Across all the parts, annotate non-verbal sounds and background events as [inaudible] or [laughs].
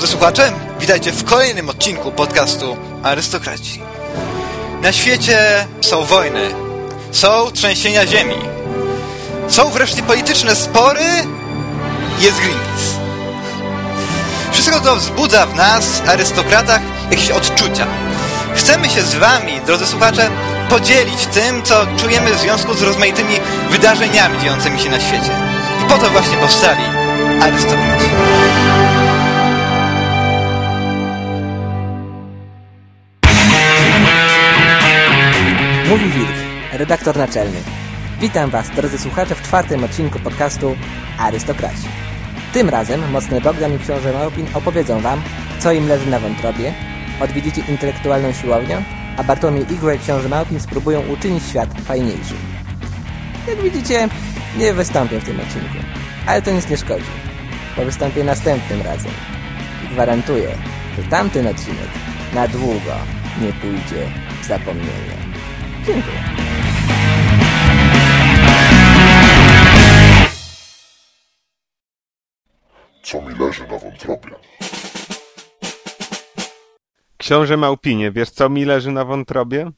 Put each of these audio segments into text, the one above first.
Drodzy słuchacze, witajcie w kolejnym odcinku podcastu Arystokraci. Na świecie są wojny, są trzęsienia ziemi, są wreszcie polityczne spory, jest Greenpeace. Wszystko to wzbudza w nas, arystokratach, jakieś odczucia. Chcemy się z wami, drodzy słuchacze, podzielić tym, co czujemy w związku z rozmaitymi wydarzeniami dziejącymi się na świecie. I po to właśnie powstali arystokraci. Mówi Wilk, redaktor naczelny. Witam Was, drodzy słuchacze, w czwartym odcinku podcastu Arystokraci. Tym razem Mocny Bogdan i Książę Małpin opowiedzą Wam, co im leży na wątrobie, odwiedzicie intelektualną siłownię, a Bartłomiej Igwe i Książę Małpin spróbują uczynić świat fajniejszym. Jak widzicie, nie wystąpię w tym odcinku, ale to nic nie szkodzi, bo wystąpię następnym razem. I gwarantuję, że tamten odcinek na długo nie pójdzie w zapomnienie. Dziękuję. co mi leży na wątrobie. Książę Małpinie, wiesz co mi leży na wątrobie?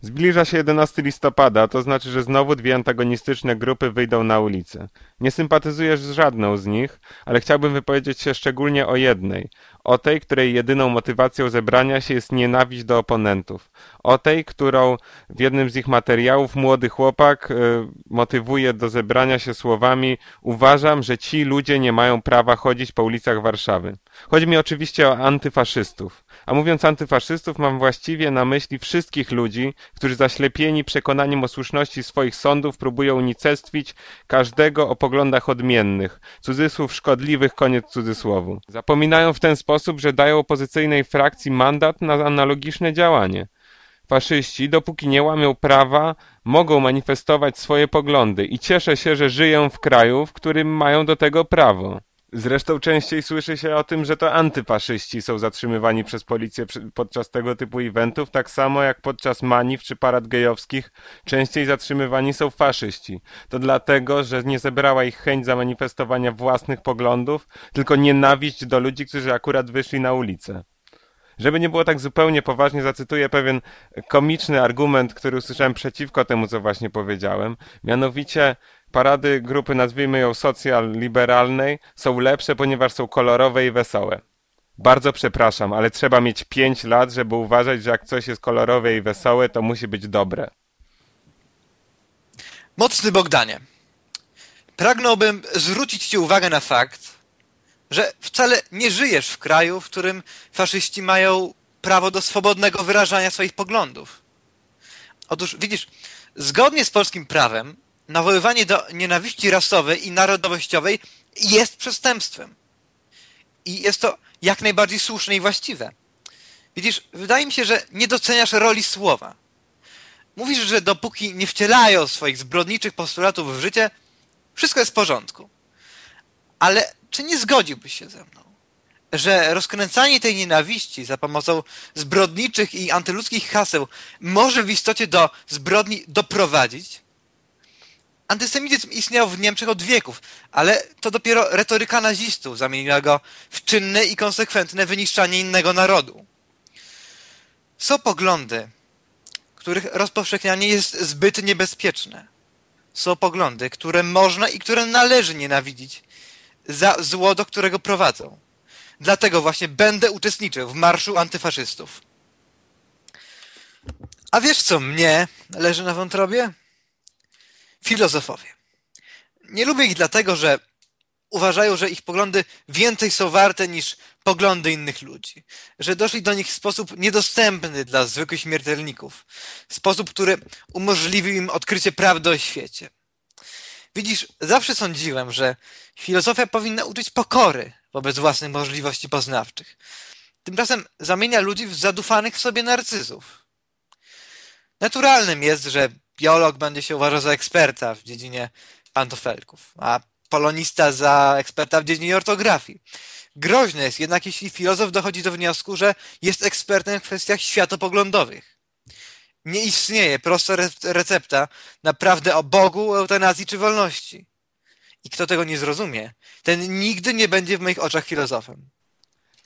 Zbliża się 11 listopada, to znaczy, że znowu dwie antagonistyczne grupy wyjdą na ulicę. Nie sympatyzujesz z żadną z nich, ale chciałbym wypowiedzieć się szczególnie o jednej. O tej, której jedyną motywacją zebrania się jest nienawiść do oponentów. O tej, którą w jednym z ich materiałów młody chłopak y, motywuje do zebrania się słowami Uważam, że ci ludzie nie mają prawa chodzić po ulicach Warszawy. Chodzi mi oczywiście o antyfaszystów. A mówiąc antyfaszystów, mam właściwie na myśli wszystkich ludzi, którzy zaślepieni przekonaniem o słuszności swoich sądów próbują unicestwić każdego o poglądach odmiennych, cudzysłów szkodliwych, koniec cudzysłowu. Zapominają w ten sposób, że dają opozycyjnej frakcji mandat na analogiczne działanie. Faszyści, dopóki nie łamią prawa, mogą manifestować swoje poglądy i cieszę się, że żyję w kraju, w którym mają do tego prawo. Zresztą częściej słyszy się o tym, że to antyfaszyści są zatrzymywani przez policję podczas tego typu eventów, tak samo jak podczas maniw czy parad gejowskich częściej zatrzymywani są faszyści. To dlatego, że nie zebrała ich chęć zamanifestowania własnych poglądów, tylko nienawiść do ludzi, którzy akurat wyszli na ulicę. Żeby nie było tak zupełnie poważnie, zacytuję pewien komiczny argument, który usłyszałem przeciwko temu, co właśnie powiedziałem. Mianowicie parady grupy, nazwijmy ją socjal-liberalnej, są lepsze, ponieważ są kolorowe i wesołe. Bardzo przepraszam, ale trzeba mieć 5 lat, żeby uważać, że jak coś jest kolorowe i wesołe, to musi być dobre. Mocny Bogdanie, pragnąłbym zwrócić Ci uwagę na fakt, że wcale nie żyjesz w kraju, w którym faszyści mają prawo do swobodnego wyrażania swoich poglądów. Otóż widzisz, zgodnie z polskim prawem, nawoływanie do nienawiści rasowej i narodowościowej jest przestępstwem. I jest to jak najbardziej słuszne i właściwe. Widzisz, wydaje mi się, że nie doceniasz roli słowa. Mówisz, że dopóki nie wcielają swoich zbrodniczych postulatów w życie, wszystko jest w porządku. Ale czy nie zgodziłbyś się ze mną, że rozkręcanie tej nienawiści za pomocą zbrodniczych i antyludzkich haseł może w istocie do zbrodni doprowadzić? Antysemityzm istniał w Niemczech od wieków, ale to dopiero retoryka nazistów zamieniła go w czynne i konsekwentne wyniszczanie innego narodu. Są poglądy, których rozpowszechnianie jest zbyt niebezpieczne. Są poglądy, które można i które należy nienawidzić za zło, do którego prowadzą. Dlatego właśnie będę uczestniczył w marszu antyfaszystów. A wiesz, co mnie leży na wątrobie? Filozofowie. Nie lubię ich dlatego, że uważają, że ich poglądy więcej są warte niż poglądy innych ludzi. Że doszli do nich w sposób niedostępny dla zwykłych śmiertelników. Sposób, który umożliwił im odkrycie prawdy o świecie. Widzisz, zawsze sądziłem, że filozofia powinna uczyć pokory wobec własnych możliwości poznawczych. Tymczasem zamienia ludzi w zadufanych w sobie narcyzów. Naturalnym jest, że biolog będzie się uważał za eksperta w dziedzinie pantofelków, a polonista za eksperta w dziedzinie ortografii. Groźne jest jednak, jeśli filozof dochodzi do wniosku, że jest ekspertem w kwestiach światopoglądowych. Nie istnieje prosta re- recepta na prawdę o Bogu, eutanazji czy wolności. I kto tego nie zrozumie, ten nigdy nie będzie w moich oczach filozofem.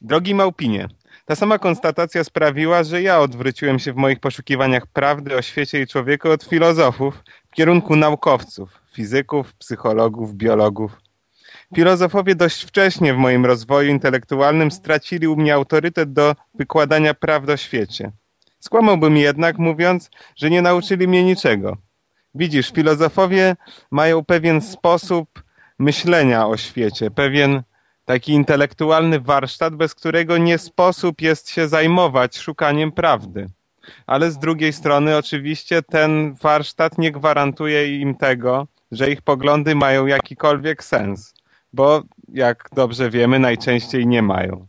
Drogi Małpinie, ta sama konstatacja sprawiła, że ja odwróciłem się w moich poszukiwaniach prawdy o świecie i człowieku od filozofów w kierunku naukowców, fizyków, psychologów, biologów. Filozofowie dość wcześnie w moim rozwoju intelektualnym stracili u mnie autorytet do wykładania prawd o świecie. Skłamałbym jednak, mówiąc, że nie nauczyli mnie niczego. Widzisz, filozofowie mają pewien sposób myślenia o świecie, pewien taki intelektualny warsztat, bez którego nie sposób jest się zajmować szukaniem prawdy. Ale z drugiej strony, oczywiście, ten warsztat nie gwarantuje im tego, że ich poglądy mają jakikolwiek sens, bo jak dobrze wiemy, najczęściej nie mają.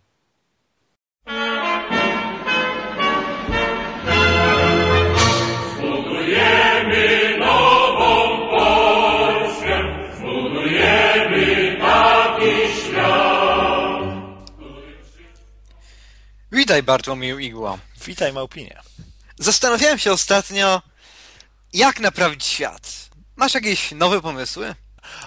Witaj Bartłomieju Igło. Witaj Małpinie. Zastanawiałem się ostatnio, jak naprawić świat. Masz jakieś nowe pomysły?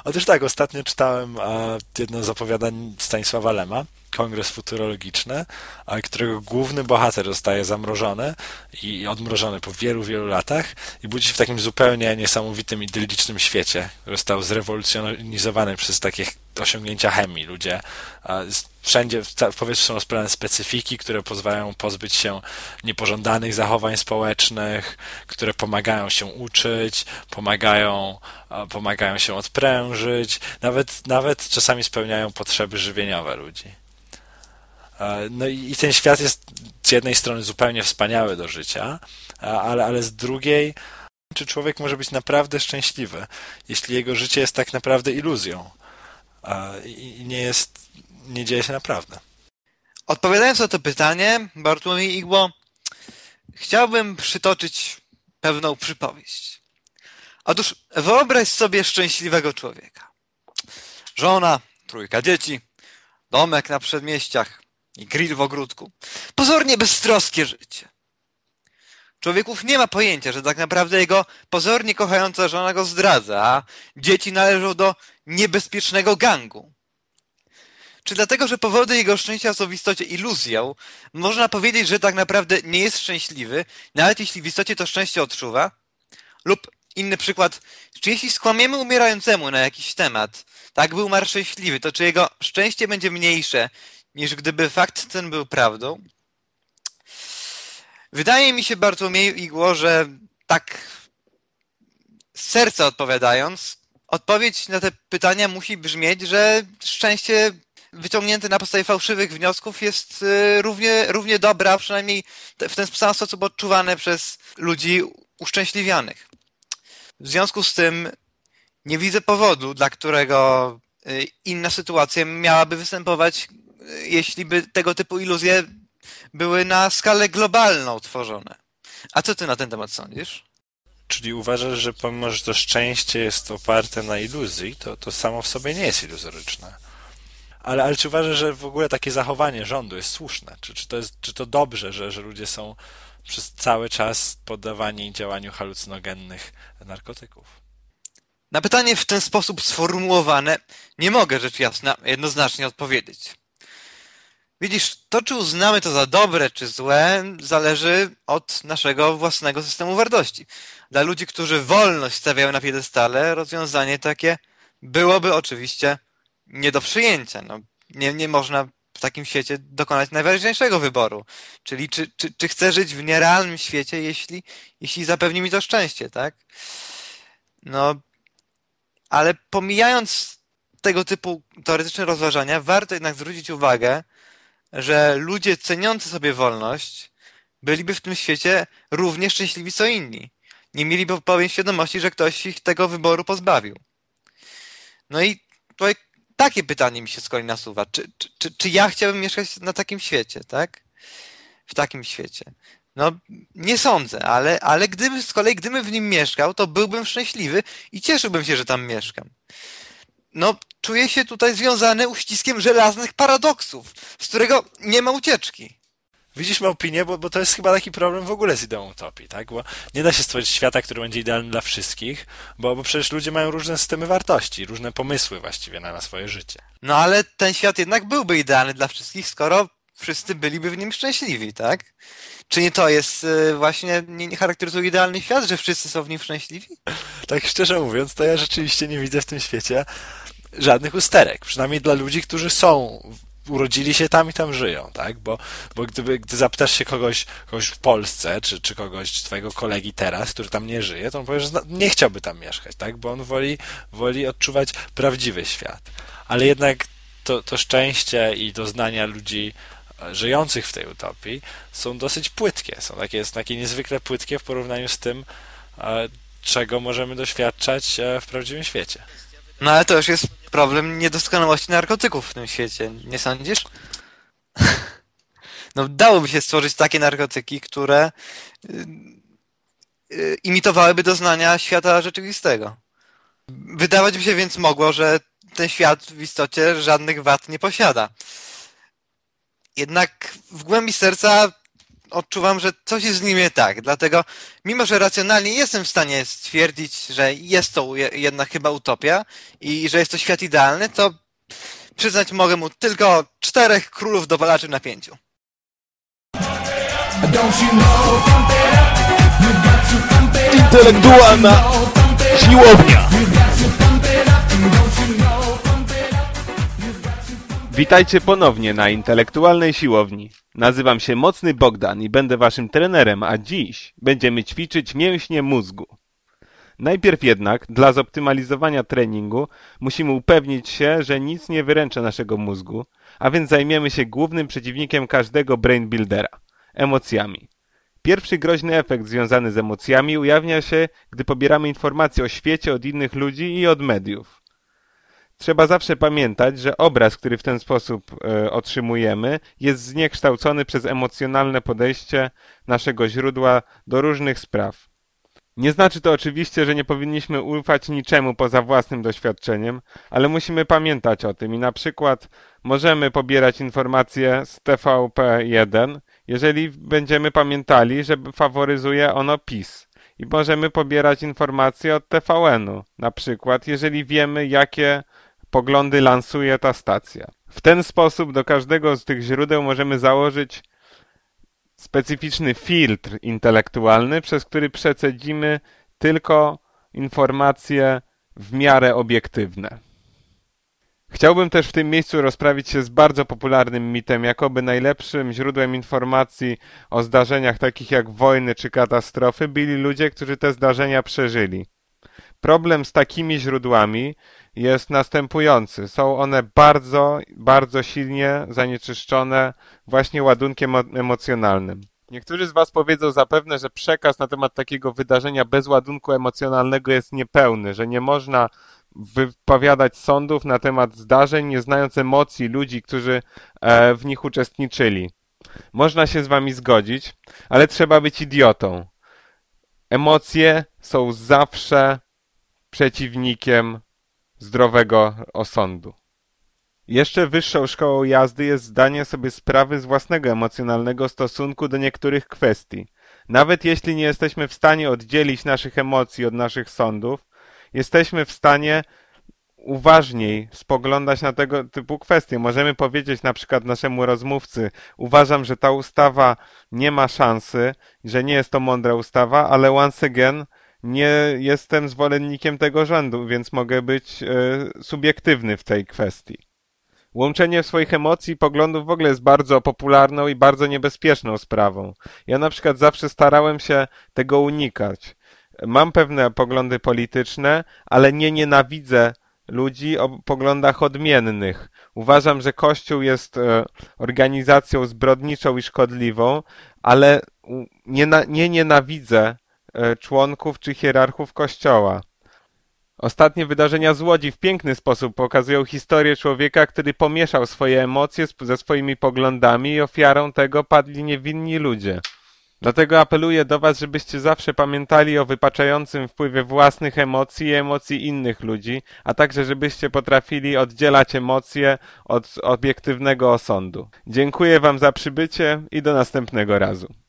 Otóż tak, ostatnio czytałem e, jedno z opowiadań Stanisława Lema, Kongres Futurologiczny, e, którego główny bohater zostaje zamrożony i odmrożony po wielu, wielu latach i budzi się w takim zupełnie niesamowitym, idyllicznym świecie, który został zrewolucjonizowany przez takie osiągnięcia chemii. Ludzie wszędzie w powietrzu są rozpylane specyfiki, które pozwalają pozbyć się niepożądanych zachowań społecznych, które pomagają się uczyć, pomagają, pomagają się odprężyć, nawet, nawet czasami spełniają potrzeby żywieniowe ludzi. No i ten świat jest z jednej strony zupełnie wspaniały do życia, ale, ale z drugiej, czy człowiek może być naprawdę szczęśliwy, jeśli jego życie jest tak naprawdę iluzją i nie jest, nie dzieje się naprawdę. Odpowiadając na to pytanie, Bartłomiej Igło, chciałbym przytoczyć pewną przypowieść. Otóż wyobraź sobie szczęśliwego człowieka. Żona, trójka dzieci, domek na przedmieściach i grill w ogródku. Pozornie beztroskie życie. Człowieków nie ma pojęcia, że tak naprawdę jego pozornie kochająca żona go zdradza, a dzieci należą do niebezpiecznego gangu. Czy dlatego, że powody jego szczęścia są w istocie iluzją, można powiedzieć, że tak naprawdę nie jest szczęśliwy, nawet jeśli w istocie to szczęście odczuwa? Lub inny przykład, czy jeśli skłamiemy umierającemu na jakiś temat, tak by umarł szczęśliwy, to czy jego szczęście będzie mniejsze, niż gdyby fakt ten był prawdą? Wydaje mi się, Bartłomieju Igło, że tak z serca odpowiadając, odpowiedź na te pytania musi brzmieć, że szczęście wyciągnięte na podstawie fałszywych wniosków jest y, równie, równie dobre, a przynajmniej w ten sam sposób odczuwane przez ludzi uszczęśliwionych. W związku z tym nie widzę powodu, dla którego y, inna sytuacja miałaby występować, y, jeśli by tego typu iluzje były na skalę globalną tworzone. A co ty na ten temat sądzisz? Czyli uważasz, że pomimo, że to szczęście jest oparte na iluzji, to, to samo w sobie nie jest iluzoryczne. Ale, ale czy uważasz, że w ogóle takie zachowanie rządu jest słuszne? Czy, czy, to, jest, czy to dobrze, że, że ludzie są przez cały czas poddawani działaniu halucynogennych narkotyków? Na pytanie w ten sposób sformułowane nie mogę rzecz jasna jednoznacznie odpowiedzieć. Widzisz, to czy uznamy to za dobre czy złe, zależy od naszego własnego systemu wartości. Dla ludzi, którzy wolność stawiają na piedestale, rozwiązanie takie byłoby oczywiście nie do przyjęcia. No, nie, nie można w takim świecie dokonać najważniejszego wyboru. Czyli czy, czy, czy chcę żyć w nierealnym świecie, jeśli, jeśli zapewni mi to szczęście, tak? No, ale pomijając tego typu teoretyczne rozważania, warto jednak zwrócić uwagę, że ludzie ceniący sobie wolność byliby w tym świecie równie szczęśliwi co inni. Nie mieliby bowiem świadomości, że ktoś ich tego wyboru pozbawił. No i tutaj takie pytanie mi się z kolei nasuwa. Czy, czy, czy, czy ja chciałbym mieszkać na takim świecie, tak? W takim świecie. No, nie sądzę, ale, ale gdyby z kolei, gdybym w nim mieszkał, to byłbym szczęśliwy i cieszyłbym się, że tam mieszkam. No, czuję się tutaj związany uściskiem żelaznych paradoksów, z którego nie ma ucieczki. Widzisz ma opinię, bo, bo to jest chyba taki problem w ogóle z ideą utopii, tak? Bo nie da się stworzyć świata, który będzie idealny dla wszystkich, bo, bo przecież ludzie mają różne systemy wartości, różne pomysły właściwie na, na swoje życie. No ale ten świat jednak byłby idealny dla wszystkich, skoro wszyscy byliby w nim szczęśliwi, tak? Czy nie to jest y, właśnie, nie, nie charakteryzuje idealny świat, że wszyscy są w nim szczęśliwi? Tak szczerze mówiąc, to ja rzeczywiście nie widzę w tym świecie żadnych usterek. Przynajmniej dla ludzi, którzy są, urodzili się tam i tam żyją, tak? Bo, bo gdyby, gdy zapytasz się kogoś, kogoś w Polsce, czy, czy kogoś, twojego kolegi teraz, który tam nie żyje, to on powie, że nie chciałby tam mieszkać, tak? Bo on woli, woli odczuwać prawdziwy świat. Ale jednak to, to szczęście i doznania ludzi żyjących w tej utopii są dosyć płytkie. Są takie, są takie niezwykle płytkie w porównaniu z tym, e, czego możemy doświadczać e, w prawdziwym świecie. No ale to już jest problem niedoskonałości narkotyków w tym świecie, nie sądzisz? [laughs] No dałoby się stworzyć takie narkotyki, które y, y, imitowałyby doznania świata rzeczywistego. Wydawać by się więc mogło, że ten świat w istocie żadnych wad nie posiada. Jednak w głębi serca odczuwam, że coś jest z nim nie tak. Dlatego, mimo że racjonalnie jestem w stanie stwierdzić, że jest to je- jednak chyba utopia i że jest to świat idealny, to przyznać mogę mu tylko czterech królów dowalaczy na pięciu. Intelektualna siłownia. Witajcie ponownie na intelektualnej siłowni. Nazywam się Mocny Bogdan i będę waszym trenerem, a dziś będziemy ćwiczyć mięśnie mózgu. Najpierw jednak, dla zoptymalizowania treningu, musimy upewnić się, że nic nie wyręcza naszego mózgu, a więc zajmiemy się głównym przeciwnikiem każdego brain buildera emocjami. Pierwszy groźny efekt związany z emocjami ujawnia się, gdy pobieramy informacje o świecie od innych ludzi i od mediów. Trzeba zawsze pamiętać, że obraz, który w ten sposób e, otrzymujemy, jest zniekształcony przez emocjonalne podejście naszego źródła do różnych spraw. Nie znaczy to oczywiście, że nie powinniśmy ufać niczemu poza własnym doświadczeniem, ale musimy pamiętać o tym i na przykład możemy pobierać informacje z TVP1, jeżeli będziemy pamiętali, że faworyzuje ono PiS. I możemy pobierać informacje od TVN-u, na przykład jeżeli wiemy, jakie poglądy lansuje ta stacja. W ten sposób do każdego z tych źródeł możemy założyć specyficzny filtr intelektualny, przez który przecedzimy tylko informacje w miarę obiektywne. Chciałbym też w tym miejscu rozprawić się z bardzo popularnym mitem, jakoby najlepszym źródłem informacji o zdarzeniach takich jak wojny czy katastrofy byli ludzie, którzy te zdarzenia przeżyli. Problem z takimi źródłami jest następujący. Są one bardzo, bardzo silnie zanieczyszczone właśnie ładunkiem emocjonalnym. Niektórzy z Was powiedzą zapewne, że przekaz na temat takiego wydarzenia bez ładunku emocjonalnego jest niepełny, że nie można wypowiadać sądów na temat zdarzeń, nie znając emocji ludzi, którzy e, w nich uczestniczyli. Można się z Wami zgodzić, ale trzeba być idiotą. Emocje są zawsze przeciwnikiem zdrowego osądu. Jeszcze wyższą szkołą jazdy jest zdanie sobie sprawy z własnego emocjonalnego stosunku do niektórych kwestii. Nawet jeśli nie jesteśmy w stanie oddzielić naszych emocji od naszych sądów, jesteśmy w stanie uważniej spoglądać na tego typu kwestie. Możemy powiedzieć na przykład naszemu rozmówcy, uważam, że ta ustawa nie ma szansy, że nie jest to mądra ustawa, ale once again nie jestem zwolennikiem tego rządu, więc mogę być e, subiektywny w tej kwestii. Łączenie swoich emocji i poglądów w ogóle jest bardzo popularną i bardzo niebezpieczną sprawą. Ja na przykład zawsze starałem się tego unikać. Mam pewne poglądy polityczne, ale nie nienawidzę ludzi o poglądach odmiennych. Uważam, że Kościół jest e, organizacją zbrodniczą i szkodliwą, ale nie, na, nie nienawidzę członków czy hierarchów Kościoła. Ostatnie wydarzenia z Łodzi w piękny sposób pokazują historię człowieka, który pomieszał swoje emocje ze swoimi poglądami i ofiarą tego padli niewinni ludzie. Dlatego apeluję do Was, żebyście zawsze pamiętali o wypaczającym wpływie własnych emocji i emocji innych ludzi, a także żebyście potrafili oddzielać emocje od obiektywnego osądu. Dziękuję Wam za przybycie i do następnego razu.